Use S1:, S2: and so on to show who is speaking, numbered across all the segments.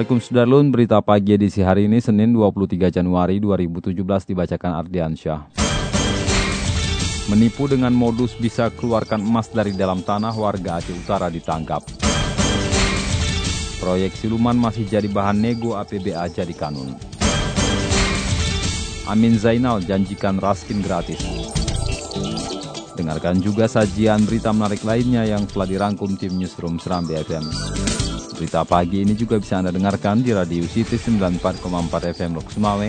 S1: Assalamualaikum Sudarlun, berita pagi edisi hari ini Senin 23 Januari 2017 dibacakan Ardiansyah. Menipu dengan modus bisa keluarkan emas dari dalam tanah warga Aceh Utara ditangkap. Proyek siluman masih jadi bahan nego APBA jadi kanun. Amin Zainal janjikan raskin gratis. Dengarkan juga sajian berita menarik lainnya yang telah dirangkum tim Newsroom Seram BFM. Berita pagi ini juga bisa Anda dengarkan di Radio City 94,4 FM Lok Sumawe,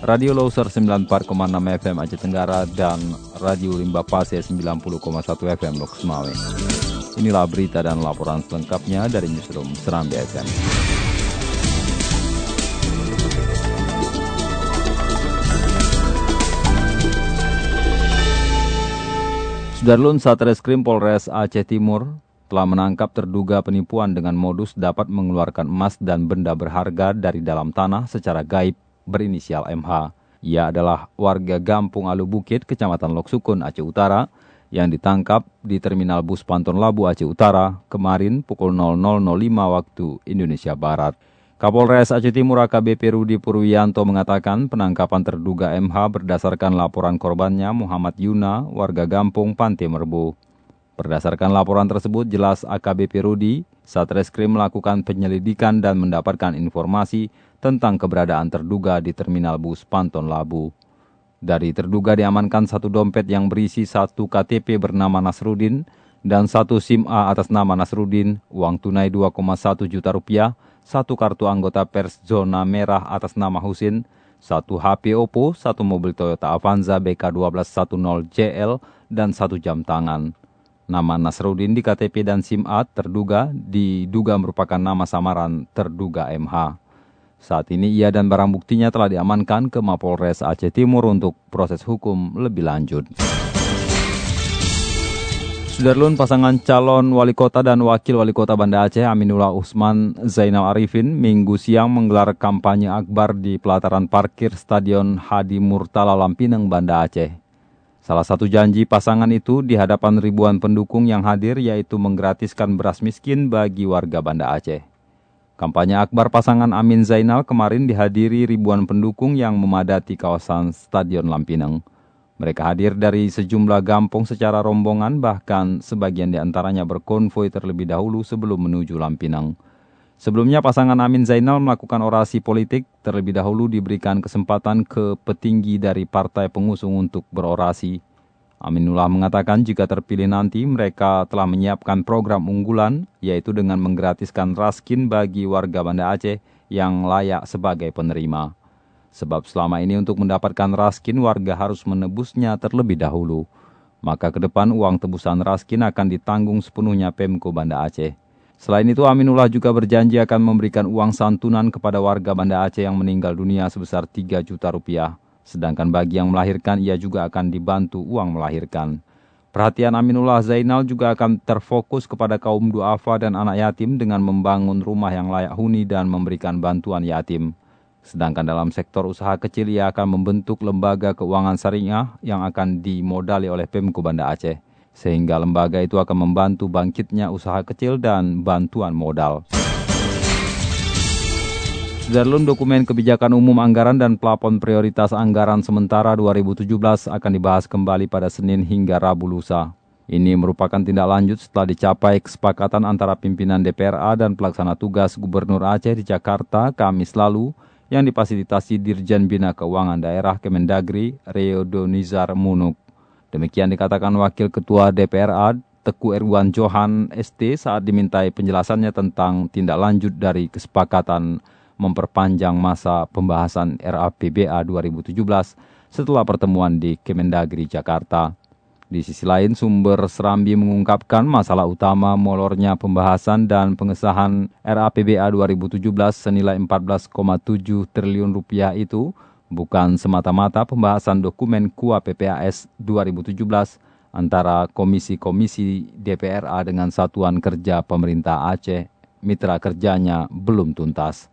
S1: Radio Loser 94,6 FM Aceh Tenggara, dan Radio Limba Pase 90,1 FM Lok Sumawe. Inilah berita dan laporan selengkapnya dari Newsroom Serambi FM. Sudarlun Satreskrim Polres Aceh Timur telah menangkap terduga penipuan dengan modus dapat mengeluarkan emas dan benda berharga dari dalam tanah secara gaib berinisial MH. Ia adalah warga Gampung Alu Bukit, Kecamatan Loksukun, Aceh Utara, yang ditangkap di Terminal Bus Panton Labu, Aceh Utara, kemarin pukul 00.05 waktu Indonesia Barat. Kapolres Aceh Timur AKBP Rudi Purwianto mengatakan penangkapan terduga MH berdasarkan laporan korbannya Muhammad Yuna, warga Gampung Pantai Merbu. Berdasarkan laporan tersebut, jelas AKBP Rudi, Satreskrim melakukan penyelidikan dan mendapatkan informasi tentang keberadaan terduga di Terminal Bus Panton Labu. Dari terduga diamankan satu dompet yang berisi satu KTP bernama Nasrudin dan satu SIM A atas nama Nasrudin, uang tunai 2,1 juta rupiah, satu kartu anggota pers zona merah atas nama Husin, satu HP Oppo, satu mobil Toyota Avanza BK1210JL, dan satu jam tangan. Nama Nasrudin di KTP dan SIM A terduga diduga merupakan nama samaran terduga MH. Saat ini ia dan barang buktinya telah diamankan ke Mapolres Aceh Timur untuk proses hukum lebih lanjut. Sudarlun pasangan calon wali kota dan wakil wali kota Banda Aceh Aminullah Usman Zainal Arifin minggu siang menggelar kampanye akbar di pelataran parkir Stadion Hadi Murtala Lampineng Banda Aceh. Salah satu janji pasangan itu di hadapan ribuan pendukung yang hadir yaitu menggratiskan beras miskin bagi warga Banda Aceh. Kampanye akbar pasangan Amin Zainal kemarin dihadiri ribuan pendukung yang memadati kawasan Stadion Lampineng. Mereka hadir dari sejumlah gampung secara rombongan bahkan sebagian di antaranya berkonvoi terlebih dahulu sebelum menuju Lampineng. Sebelumnya pasangan Amin Zainal melakukan orasi politik, terlebih dahulu diberikan kesempatan ke petinggi dari partai pengusung untuk berorasi. Aminullah mengatakan jika terpilih nanti mereka telah menyiapkan program unggulan, yaitu dengan menggratiskan raskin bagi warga Banda Aceh yang layak sebagai penerima. Sebab selama ini untuk mendapatkan raskin warga harus menebusnya terlebih dahulu. Maka ke depan uang tebusan raskin akan ditanggung sepenuhnya Pemko Banda Aceh. Selain itu, Aminullah juga berjanji akan memberikan uang santunan kepada warga Banda Aceh yang meninggal dunia sebesar 3 juta rupiah. Sedangkan bagi yang melahirkan, ia juga akan dibantu uang melahirkan. Perhatian Aminullah Zainal juga akan terfokus kepada kaum duafa dan anak yatim dengan membangun rumah yang layak huni dan memberikan bantuan yatim. Sedangkan dalam sektor usaha kecil, ia akan membentuk lembaga keuangan syariah yang akan dimodali oleh Pemko Banda Aceh sehingga lembaga itu akan membantu bangkitnya usaha kecil dan bantuan modal. Darlun dokumen kebijakan umum anggaran dan plafon prioritas anggaran sementara 2017 akan dibahas kembali pada Senin hingga Rabu lusa. Ini merupakan tindak lanjut setelah dicapai kesepakatan antara pimpinan DPRA dan pelaksana tugas Gubernur Aceh di Jakarta Kamis lalu yang difasilitasi Dirjen Bina Keuangan Daerah Kemendagri Reodonizar Munuk. Demikian dikatakan Wakil Ketua DPRA Teku Erwan Johan ST saat dimintai penjelasannya tentang tindak lanjut dari kesepakatan memperpanjang masa pembahasan RAPBA 2017 setelah pertemuan di Kemendagri Jakarta. Di sisi lain, sumber Serambi mengungkapkan masalah utama molornya pembahasan dan pengesahan RAPBA 2017 senilai 14,7 triliun rupiah itu bukan semata-mata pembahasan dokumen KUA PPAS 2017 antara komisi-komisi DPRA dengan Satuan Kerja Pemerintah Aceh, mitra kerjanya belum tuntas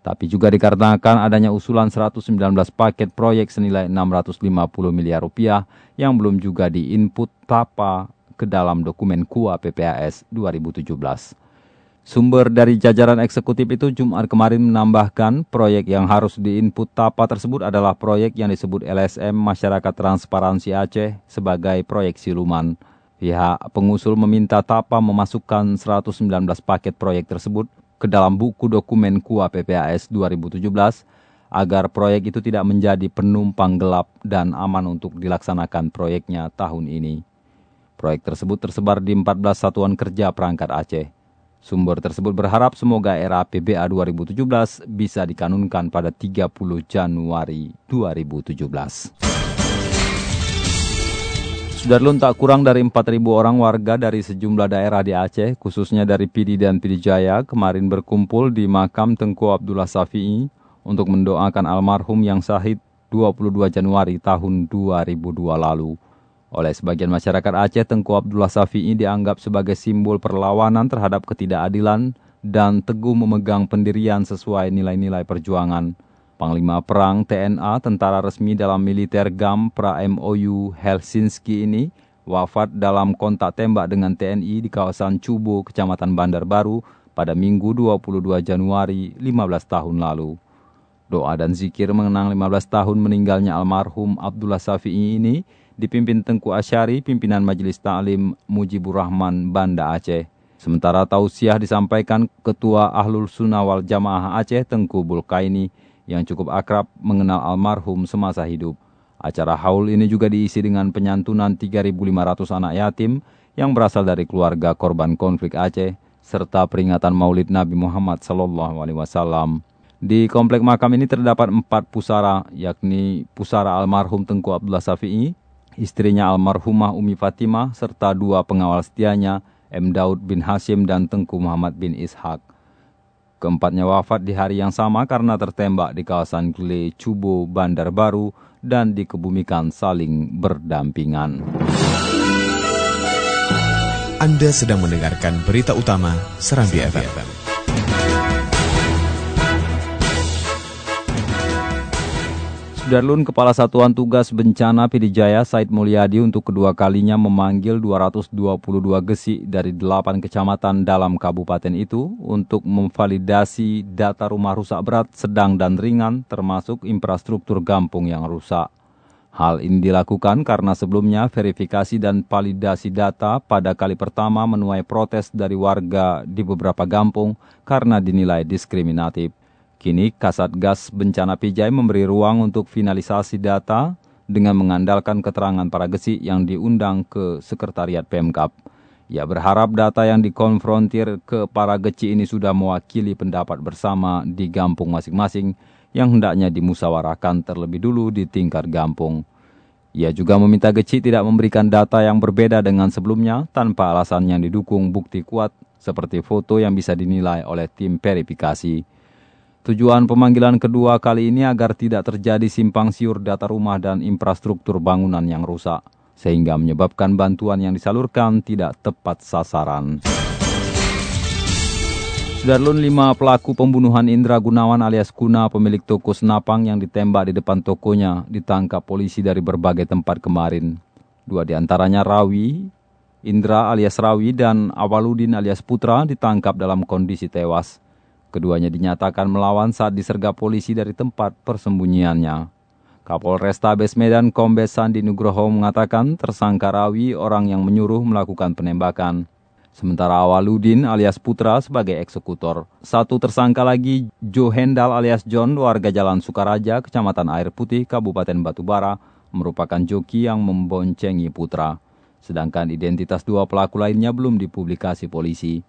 S1: tapi juga dikarenakan adanya usulan 119 paket proyek senilai 650 miliar rupiah yang belum juga diinput TAPA ke dalam dokumen KUA PPAS 2017. Sumber dari jajaran eksekutif itu Jumat kemarin menambahkan proyek yang harus diinput TAPA tersebut adalah proyek yang disebut LSM Masyarakat Transparansi Aceh sebagai proyek siluman. Pihak pengusul meminta TAPA memasukkan 119 paket proyek tersebut ke dalam buku dokumen KUA PPAS 2017 agar proyek itu tidak menjadi penumpang gelap dan aman untuk dilaksanakan proyeknya tahun ini. Proyek tersebut tersebar di 14 satuan kerja perangkat Aceh. Sumber tersebut berharap semoga era PBA 2017 bisa dikanunkan pada 30 Januari 2017. Sudarlun tak kurang dari 4.000 orang warga dari sejumlah daerah di Aceh, khususnya dari Pidi dan Pidi Jaya, kemarin berkumpul di makam Tengku Abdullah Safi'i untuk mendoakan almarhum yang sahid 22 Januari tahun 2002 lalu. Oleh sebagian masyarakat Aceh, Tengku Abdullah Safi'i dianggap sebagai simbol perlawanan terhadap ketidakadilan dan teguh memegang pendirian sesuai nilai-nilai perjuangan. Panglima Perang TNA, tentara resmi dalam militer GAM pra MOU Helsinki ini, wafat dalam kontak tembak dengan TNI di kawasan Cubo, Kecamatan Bandar Baru pada Minggu 22 Januari 15 tahun lalu. Doa dan zikir mengenang 15 tahun meninggalnya almarhum Abdullah Safi'i ini dipimpin Tengku Asyari, pimpinan Majelis Ta'lim Mujibur Rahman Banda Aceh. Sementara tausiah disampaikan Ketua Ahlul Sunnah wal Jamaah Aceh Tengku Bulkaini yang cukup akrab mengenal almarhum semasa hidup. Acara haul ini juga diisi dengan penyantunan 3.500 anak yatim yang berasal dari keluarga korban konflik Aceh, serta peringatan maulid Nabi Muhammad SAW. Di komplek makam ini terdapat empat pusara, yakni pusara almarhum Tengku Abdullah Safi'i, istrinya almarhumah Umi Fatimah, serta dua pengawal setianya, M. Daud bin Hashim dan Tengku Muhammad bin Ishak. Keempatnya wafat di hari yang sama karena tertembak di kawasan Gile Cubo, Bandar Baru, dan dikebumikan saling berdampingan.
S2: Anda sedang mendengarkan berita utama Serambi FM.
S1: Darlun Kepala Satuan Tugas Bencana Pidijaya Said Mulyadi untuk kedua kalinya memanggil 222 gesi dari 8 kecamatan dalam kabupaten itu untuk memvalidasi data rumah rusak berat, sedang dan ringan termasuk infrastruktur gampung yang rusak. Hal ini dilakukan karena sebelumnya verifikasi dan validasi data pada kali pertama menuai protes dari warga di beberapa gampung karena dinilai diskriminatif. Kini Kasat Gas Bencana Pijai memberi ruang untuk finalisasi data dengan mengandalkan keterangan para gesi yang diundang ke Sekretariat Pemkap. Ia berharap data yang dikonfrontir ke para geci ini sudah mewakili pendapat bersama di gampung masing-masing yang hendaknya dimusyawarahkan terlebih dulu di tingkat gampung. Ia juga meminta geci tidak memberikan data yang berbeda dengan sebelumnya tanpa alasan yang didukung bukti kuat seperti foto yang bisa dinilai oleh tim verifikasi. Tujuan pemanggilan kedua kali ini agar tidak terjadi simpang siur data rumah dan infrastruktur bangunan yang rusak, sehingga menyebabkan bantuan yang disalurkan tidak tepat sasaran. Sudarlun lima pelaku pembunuhan Indra Gunawan alias Kuna pemilik toko senapang yang ditembak di depan tokonya ditangkap polisi dari berbagai tempat kemarin. Dua di antaranya Rawi, Indra alias Rawi dan Awaludin alias Putra ditangkap dalam kondisi tewas. Keduanya dinyatakan melawan saat disergap polisi dari tempat persembunyiannya. Kapolresta Medan Kombes Sandi Nugroho mengatakan tersangka Rawi orang yang menyuruh melakukan penembakan. Sementara Awaludin alias Putra sebagai eksekutor. Satu tersangka lagi Jo Hendal alias John warga Jalan Sukaraja, Kecamatan Air Putih, Kabupaten Batubara, merupakan joki yang memboncengi Putra. Sedangkan identitas dua pelaku lainnya belum dipublikasi polisi.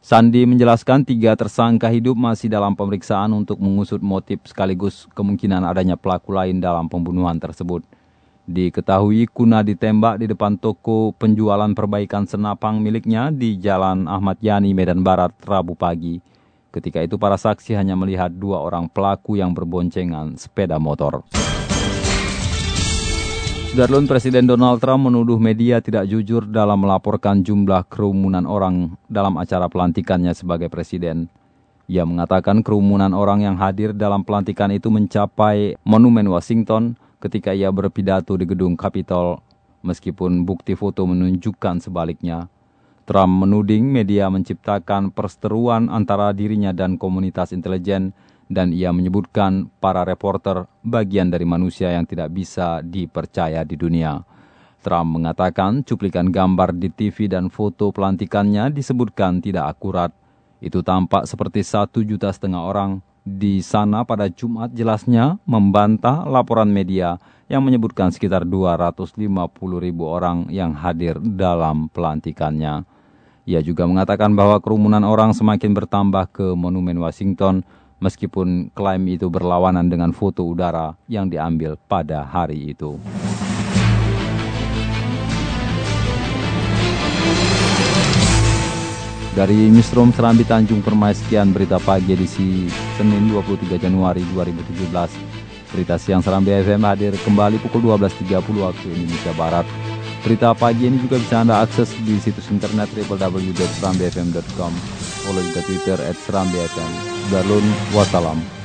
S1: Sandi menjelaskan tiga tersangka hidup masih dalam pemeriksaan untuk mengusut motif sekaligus kemungkinan adanya pelaku lain dalam pembunuhan tersebut. Diketahui Kuna ditembak di depan toko penjualan perbaikan senapang miliknya di Jalan Ahmad Yani, Medan Barat, Rabu pagi. Ketika itu para saksi hanya melihat dua orang pelaku yang berboncengan sepeda motor. Sudarlun Presiden Donald Trump menuduh media tidak jujur dalam melaporkan jumlah kerumunan orang dalam acara pelantikannya sebagai presiden. Ia mengatakan kerumunan orang yang hadir dalam pelantikan itu mencapai Monumen Washington, ketika ia berpidato di gedung Capitol, meskipun bukti foto menunjukkan sebaliknya. Trump menuding media menciptakan perseteruan antara dirinya dan komunitas intelijen dan ia menyebutkan para reporter bagian dari manusia yang tidak bisa dipercaya di dunia. Trump mengatakan cuplikan gambar di TV dan foto pelantikannya disebutkan tidak akurat. Itu tampak seperti satu juta setengah orang di sana pada Jumat jelasnya membantah laporan media yang menyebutkan sekitar 250 ribu orang yang hadir dalam pelantikannya. Ia juga mengatakan bahwa kerumunan orang semakin bertambah ke Monumen Washington meskipun klaim itu berlawanan dengan foto udara yang diambil pada hari itu. Dari Newsroom Serambi Tanjung Permai sekian berita pagi edisi Senin 23 Januari 2017. Berita siang Serambi FM hadir kembali pukul 12.30 waktu Indonesia Barat. Berita pagi ini juga bisa Anda akses di situs internet www.serambifm.com. Follow juga Twitter at Serambi FM. Wassalam.